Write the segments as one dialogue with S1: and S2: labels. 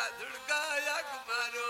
S1: પાસે રાધડકાયા કુમારો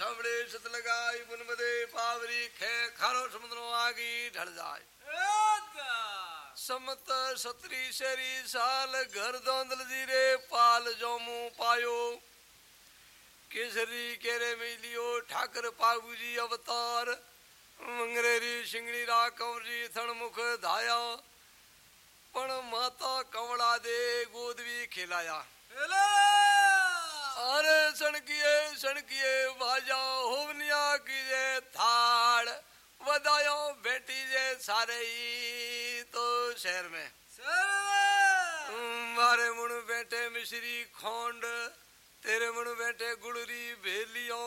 S2: संबा सत लगाई, बुन बदे पावरी, खे खारो समुद्रो आगी, ढल जाए। समत सतरी शरी साल, घर दौंदल जीरे, पाल जोमू पायो। केसरी केरे मिलियो, ठाकर पागू जी अवतार। मंगरेरी सिंगड़ी रा कंवर जी थण मुख धाया। पण माता कंवड़ा दे गोद भी खिलाया। अरे सणकिए सणकिए बाजा होवनिया कीजे थाड़ वदायो बेटी जे सारे ही तो शहर में। मारे मुण बैठे मिश्री खोंड तेरे मुण बैठे गुड़री भेलियो।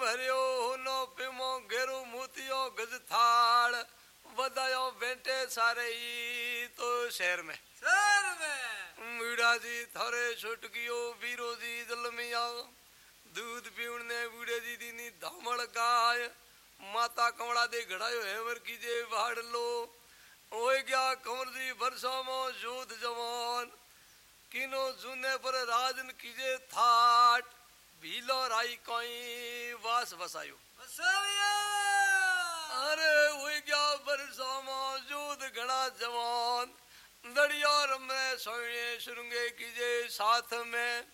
S2: भरियो होनो पिमो घेरो मोतियो गज थाड़ वदायो बैठे सारे ही तो शहर में। मीड़ा जी थारे छुटकियो वीरो जी जलमिया दूध पीवण ने बूढ़े जी दीनी धामड़ गाय। माता कमड़ा दे घड़ायो हेवर कीजे बाड़ लो। ओए गया कंवर जी मो जोध जवान। किनो जूने पर राजन कीजे थाट। भीलो राई कोई वास बसायो अरे ओए गया बरसा मो जोध घड़ा जवान। दड़िया रमे सोने सुरंगे कीजे साथ में।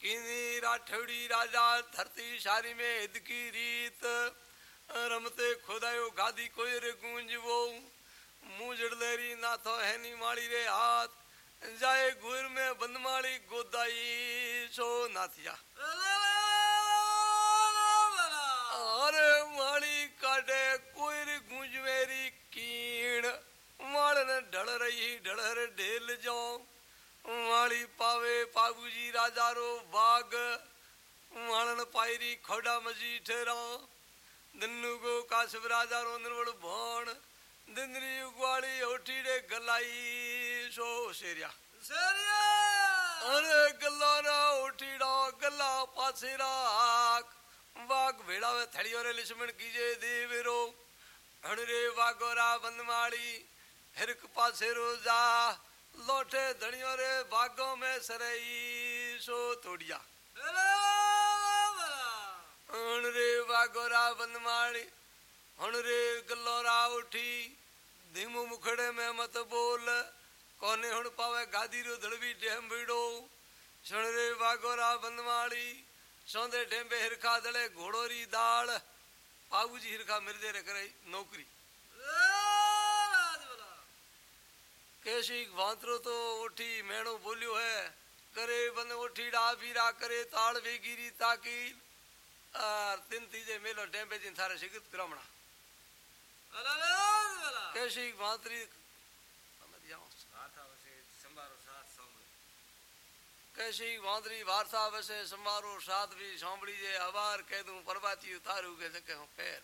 S2: किनी राठौड़ी राजा धरती सारी में हिद की रीत। रमते खोदायो गादी कोई रे गूंज वो मुँह जड़लेरी नाथो हैनी माड़ी रे हाथ। जाए गुर में बंदमाली गोदाई सो नाथिया। अरे माड़ी काटे कोई रे गूंज मेरी कीण माड़न ढल रही ढलर ढेल जाओ माड़ी पावे पागुजी राजा रो बाग माड़न पायरी खोड़ा मजी ठेरा दन्नू को काशव राजा रो निर्वड़ भोण दिंदरी उगवाड़ी ओठीड़े गलाई सो शेरिया अरे गल्ला ना ओठीड़ा गल्ला पासेरा आक वाग भेड़ा वे थड़ियो रे लिशमण कीजे देवरो हणरे वागोरा बंदमाड़ी हिरक पासे रोजा। लोटे धड़ियों रे बागों में सरई सो तोड़िया। हण रे वागोरा बंदमाड़ी हण रे गलोरा उठी। धीमो मुखड़े में मत बोल कोने हण पावे गादी रो धड़वी डेम बीड़ो रे वागोरा बंदमाड़ी सौंदे ढेंबे हिरखा दले घोड़ोरी दाल। पाऊजी हिरखा मिर्दे रे करे नौकरी। कैसी वांतरो तो उठी मेणो बोलियो है, करे बंद उठीड़ा बीरा करे, ताड़ वेगिरी ताकील और तीन तीजे मेलो टेम्पे जिन थारे शिकत क्रमणा कैसी वांतरी कैसी वांदरी वार्ता वसे संवारो साथ भी सांभળી जे हवार कह दूँ परबाती उतारू के सके हूँ पैर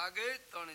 S2: आगे तोणी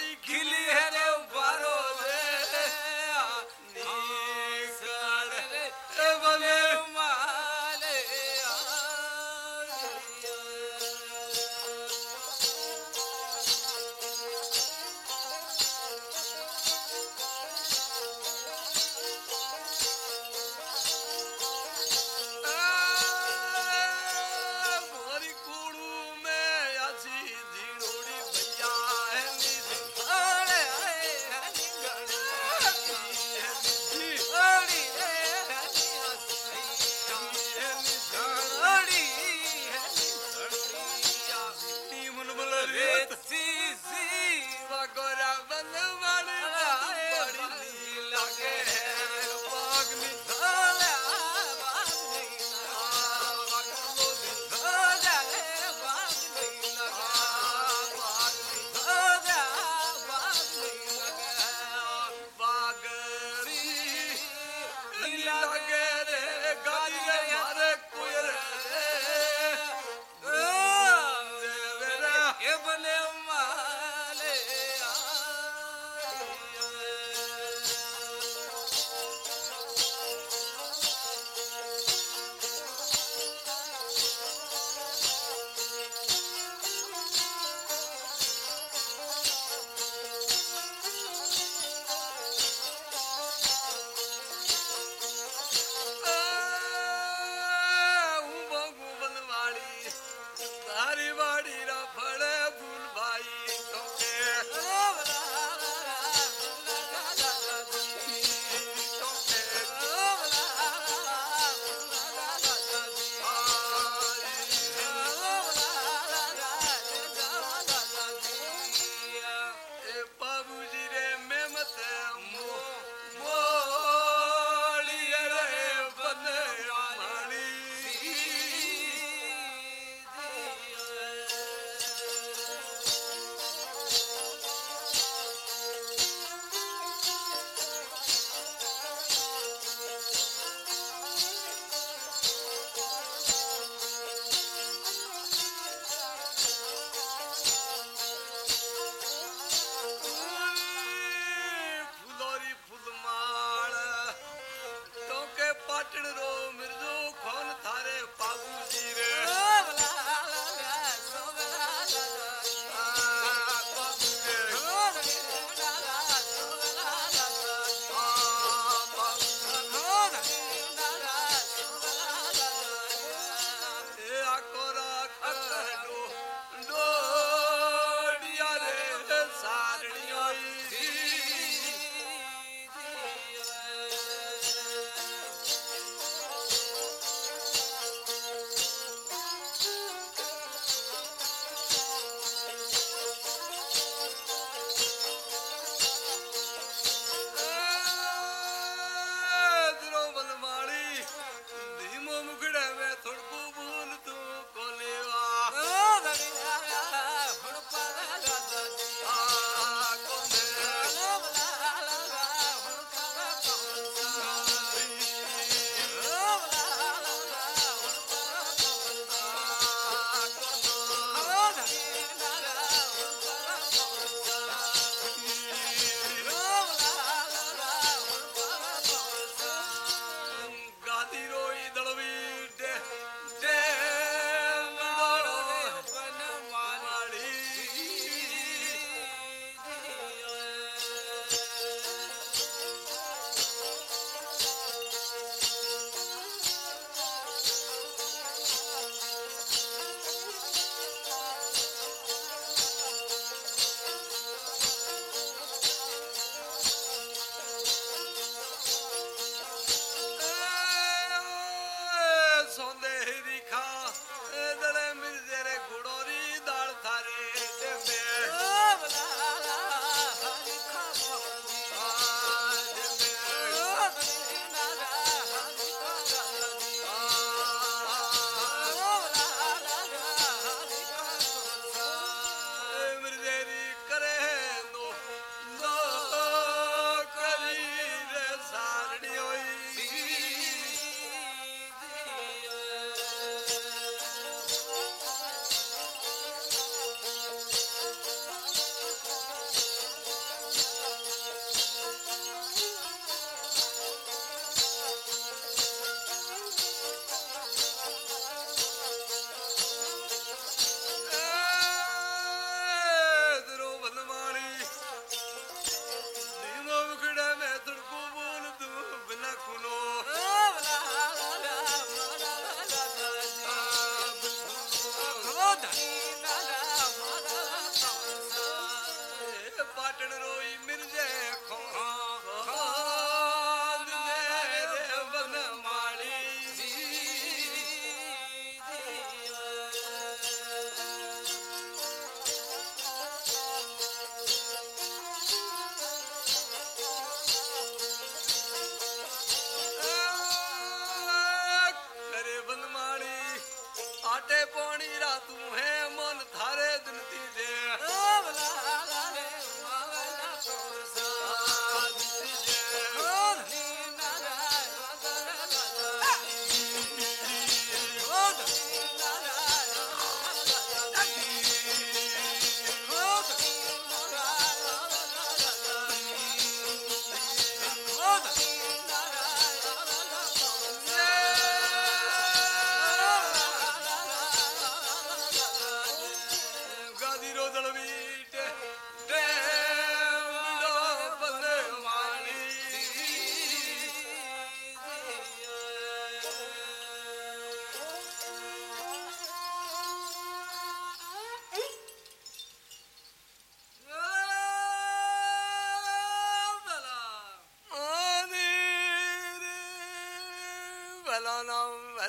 S1: गिली है
S2: रे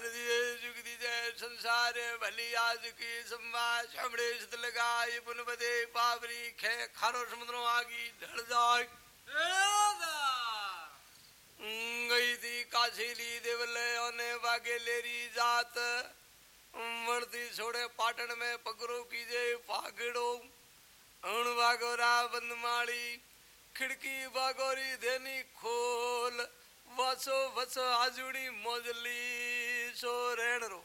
S2: दिए जुग दीजय संसार भली आज की संवाद छमड़े शीत लगाए पुन बदे पावरी खे खारो समुद्रों आगी ढल जाए गई थी काशीली देवले ओने वागे लेरी जात मरती छोड़े पाटन में पगरो कीजे पागड़ो अण वागोरा बंदमाली खिड़की वागोरी देनी खोल वसो वसो आजुड़ी मोजली। सो रेण रो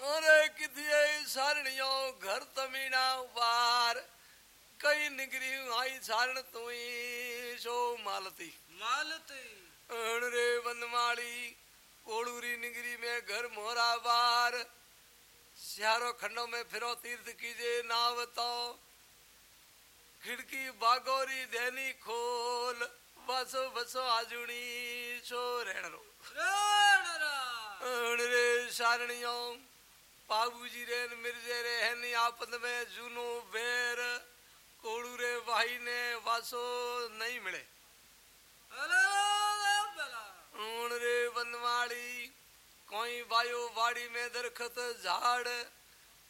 S2: अरे किथिए सारणियों घर तमीना बार कई निगरी आई सारण तुई सो मालती
S1: मालती
S2: अण रे बंदमाली कोड़ूरी निगरी में घर मोरा बार सियारो खंडों में फिरो तीर्थ कीजे नाव तो खिड़की बागोरी देनी खोल बसो बसो आजुणी सो रहणरो सारणियों बाबूजी रे मिर्जे रे हनी आपद में जूनो बेर, कोड़ू रे भाई ने वासो नहीं मिले। ऊण रे बनवाड़ी कोई वायो वाड़ी में दरखत झाड़,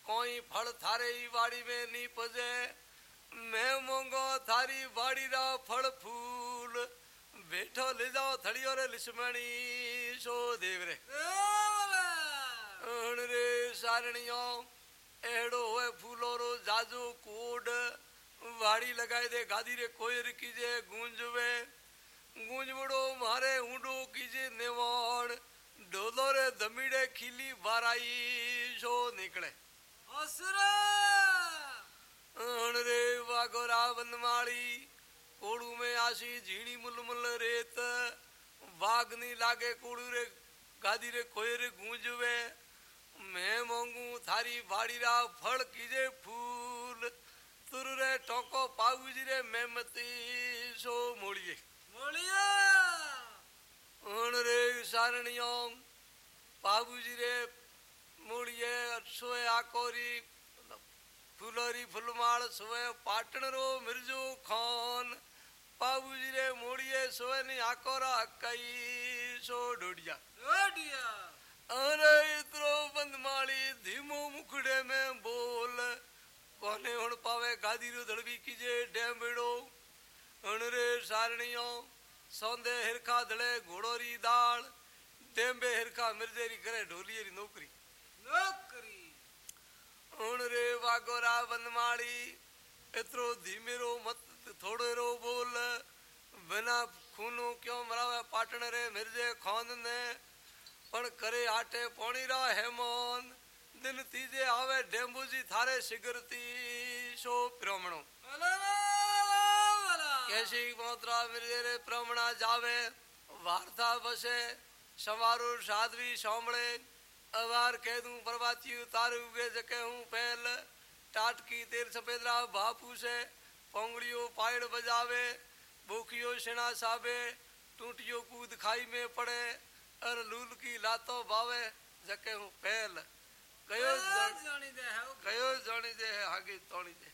S2: कोई फल थारे वाड़ी में नी पजे, मैं मोंगो थारी वाड़ी रा फल फूल। बैठो ले जाओ थड़ियो रे लिस्मणी सो देव रे ऊण रे सारणियों एड़ो होए फूलो रो जाजो कोड वाड़ी लगाए दे गादी रे कोयर कीजे गूंजवे गूंजवड़ो मारे ऊंडो कीजे नेवाण डोलो रे दमीड़े खिली बाराई सो निकले अण रे वागोरा बनमाली कोड़ू में आशी झीणी मुल मुल रेत वागनी लागे कोड़ू रे गादी रे कोयर गूंजवे। मैं मोंगू थारी बाड़ी रा फल कीजे फूल। तुर रे टोको पाऊजी रे मेमती सो मोड़िए। उन रे सारणियों बाबूजी रे मुड़िए। सोए आकोरी फुलोरी फुलमाल सोए पाटण रो मिर्जो खान। बाबूजी रे मुड़िए सोए नी आकोरा कई सो डोडिया अरे इतरो बंदमाली धीमो मुखड़े में बोल कोने हुण पावे गादी रो दड़बी कीजे डेमड़ो हुण रे सारणियों सौंदे हिरखा दड़े घोड़ोरी दाल डेम्बे हिरखा मिर्जेरी करे ढोलियरी नौकरी हुण रे वागोरा बनमाड़ी धीमेरो रो बोल। बिना खूनो क्यों मरावे? पाटण रे मिर्जे खोंद ने। पण करे आटे पोणी रा हेमोन। दिन तीजे आवे डेम्बूजी थारे सिगरती। शो प्रमणो कैसी मोत्रा मिर्जे रे प्रमणा जावे। वार्ता बसे। सवारो साधवी सोमड़े अवार कह दूँ प्रभाती उतारू। गे जके हूँ पहल टाटकी तेर सफेदरा बापू से। पोंगड़ियो पायड़ बजावे भूखियो शिणा साबे टूटियो कूद खाई में पड़े अर लूल की लातो बावे जके हूँ पहल कयो जण- कयो जानी दे है आगे तोड़ी दे।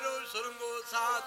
S2: रो सुरंगो साथ